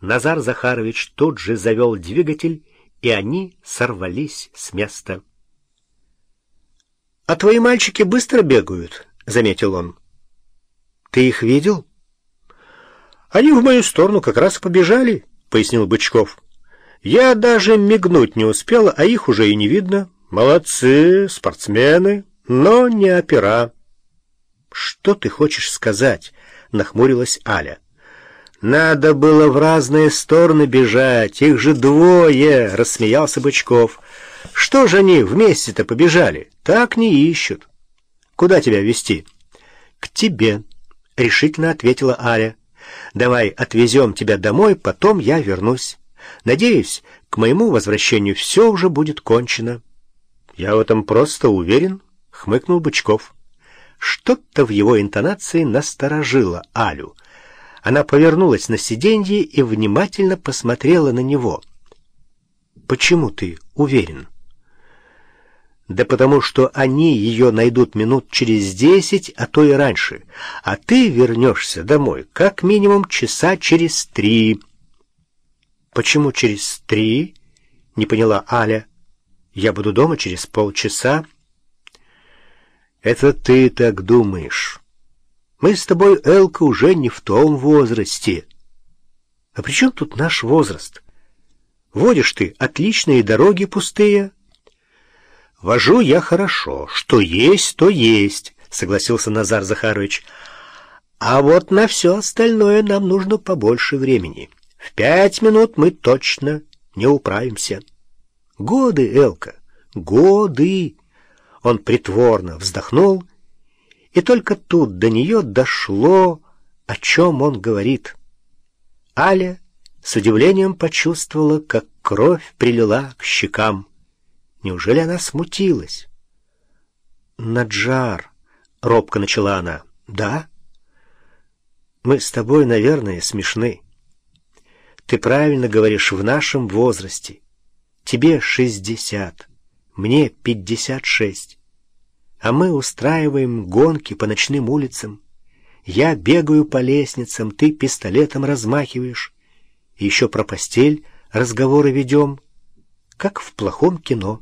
Назар Захарович тут же завел двигатель, и они сорвались с места. — А твои мальчики быстро бегают, — заметил он. — Ты их видел? — Они в мою сторону как раз побежали, — пояснил Бычков. — Я даже мигнуть не успел, а их уже и не видно. Молодцы, спортсмены, но не опера. — Что ты хочешь сказать? — нахмурилась Аля. — «Надо было в разные стороны бежать, их же двое!» — рассмеялся Бычков. «Что же они вместе-то побежали? Так не ищут. Куда тебя вести? «К тебе», — решительно ответила Аля. «Давай отвезем тебя домой, потом я вернусь. Надеюсь, к моему возвращению все уже будет кончено». «Я в этом просто уверен», — хмыкнул Бычков. Что-то в его интонации насторожило Алю — она повернулась на сиденье и внимательно посмотрела на него. «Почему ты уверен?» «Да потому что они ее найдут минут через десять, а то и раньше, а ты вернешься домой как минимум часа через три». «Почему через три?» — не поняла Аля. «Я буду дома через полчаса». «Это ты так думаешь». Мы с тобой, Элка, уже не в том возрасте. А при чем тут наш возраст? Водишь ты отличные дороги пустые. Вожу я хорошо. Что есть, то есть, согласился Назар Захарович. А вот на все остальное нам нужно побольше времени. В пять минут мы точно не управимся. Годы, Элка, годы. Он притворно вздохнул и только тут до нее дошло, о чем он говорит. Аля с удивлением почувствовала, как кровь прилила к щекам. Неужели она смутилась? «Наджар», — робко начала она, — «да?» «Мы с тобой, наверное, смешны. Ты правильно говоришь, в нашем возрасте. Тебе шестьдесят, мне пятьдесят шесть а мы устраиваем гонки по ночным улицам. Я бегаю по лестницам, ты пистолетом размахиваешь. еще про постель разговоры ведем, как в плохом кино.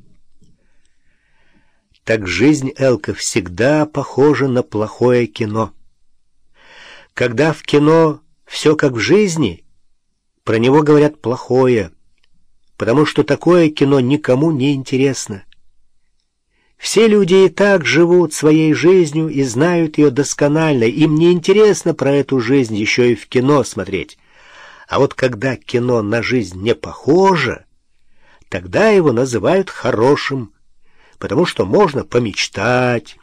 Так жизнь Элка всегда похожа на плохое кино. Когда в кино все как в жизни, про него говорят плохое, потому что такое кино никому не интересно. Все люди и так живут своей жизнью и знают ее досконально. Им не интересно про эту жизнь еще и в кино смотреть. А вот когда кино на жизнь не похоже, тогда его называют хорошим, потому что можно помечтать,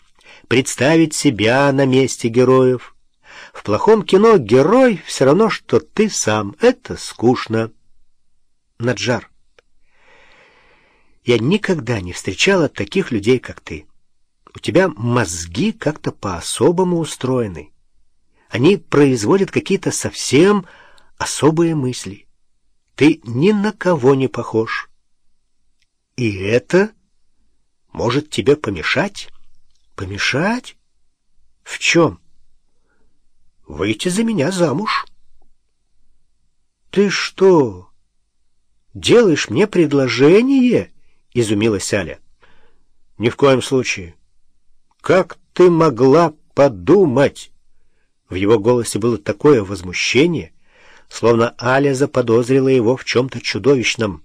представить себя на месте героев. В плохом кино герой все равно, что ты сам. Это скучно. Наджар. Я никогда не встречала таких людей, как ты. У тебя мозги как-то по-особому устроены. Они производят какие-то совсем особые мысли. Ты ни на кого не похож. И это может тебе помешать? Помешать? В чем? Выйти за меня замуж. Ты что, делаешь мне предложение? — изумилась Аля. «Ни в коем случае. Как ты могла подумать?» В его голосе было такое возмущение, словно Аля заподозрила его в чем-то чудовищном.